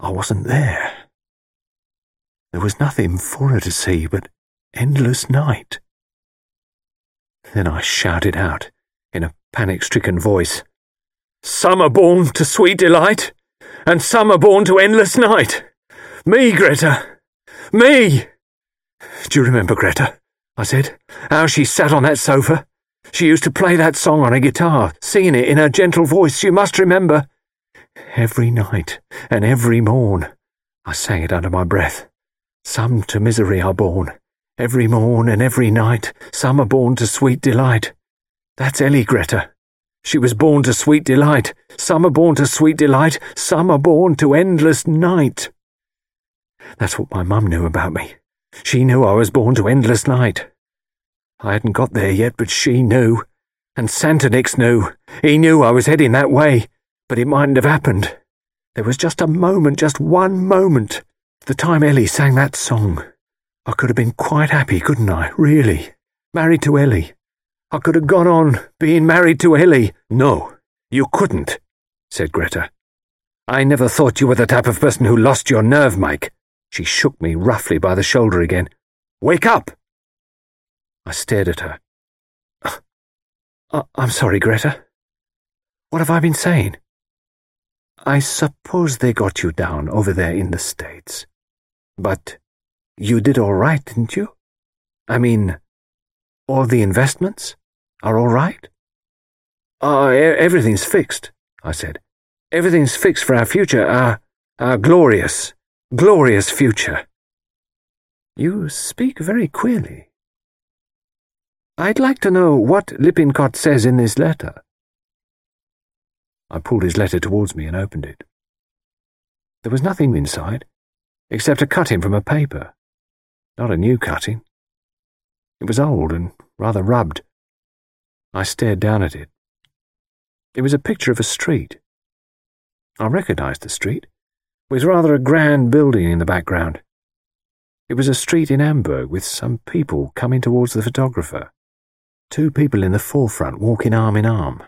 I wasn't there. There was nothing for her to see but endless night. Then I shouted out in a panic stricken voice Some are born to sweet delight, and some are born to endless night. Me, Greta! Me! Do you remember Greta? I said. How she sat on that sofa? She used to play that song on a guitar, singing it in her gentle voice, you must remember. Every night and every morn, I sang it under my breath. Some to misery are born. Every morn and every night, some are born to sweet delight. That's Ellie, Greta. She was born to sweet delight. Some are born to sweet delight. Some are born to endless night. That's what my mum knew about me. She knew I was born to endless night. I hadn't got there yet, but she knew. And Santonix knew. He knew I was heading that way, but it mightn't have happened. There was just a moment, just one moment. The time Ellie sang that song. I could have been quite happy, couldn't I? Really? Married to Ellie. I could have gone on being married to Ellie. No, you couldn't, said Greta. I never thought you were the type of person who lost your nerve, Mike. She shook me roughly by the shoulder again. Wake up! I stared at her. Uh, I'm sorry, Greta. What have I been saying? I suppose they got you down over there in the States. But you did all right, didn't you? I mean, all the investments are all right? Uh, everything's fixed, I said. Everything's fixed for our future, our, our glorious, glorious future. You speak very queerly. I'd like to know what Lippincott says in this letter. I pulled his letter towards me and opened it. There was nothing inside, except a cutting from a paper. Not a new cutting. It was old and rather rubbed. I stared down at it. It was a picture of a street. I recognized the street, with rather a grand building in the background. It was a street in Hamburg with some people coming towards the photographer. Two people in the forefront walking arm in arm.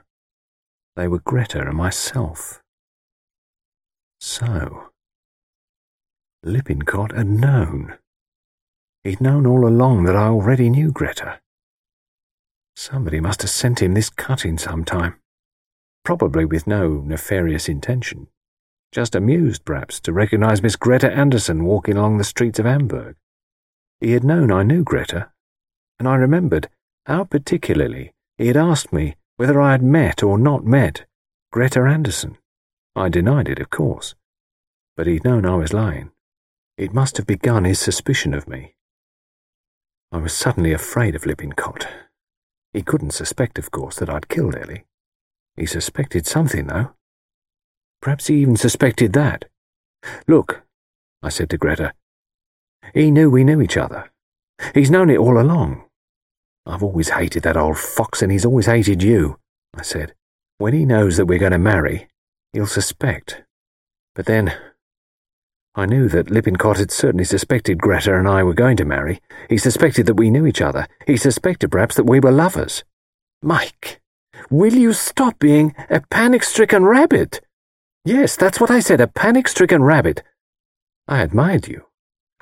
They were Greta and myself. So, Lippincott had known. He'd known all along that I already knew Greta. Somebody must have sent him this cutting sometime, probably with no nefarious intention. Just amused, perhaps, to recognize Miss Greta Andersen walking along the streets of Hamburg. He had known I knew Greta, and I remembered how particularly he had asked me whether I had met or not met Greta Andersen. I denied it, of course, but he'd known I was lying. It must have begun his suspicion of me. I was suddenly afraid of Lippincott. He couldn't suspect, of course, that I'd killed Ellie. He suspected something, though. Perhaps he even suspected that. Look, I said to Greta, he knew we knew each other. He's known it all along. I've always hated that old fox, and he's always hated you, I said. When he knows that we're going to marry, he'll suspect. But then, I knew that Lippincott had certainly suspected Greta and I were going to marry. He suspected that we knew each other. He suspected, perhaps, that we were lovers. Mike, will you stop being a panic stricken rabbit? Yes, that's what I said, a panic stricken rabbit. I admired you.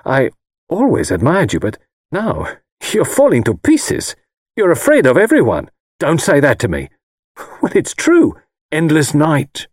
I always admired you, but now you're falling to pieces. You're afraid of everyone. Don't say that to me. Well, it's true. Endless night.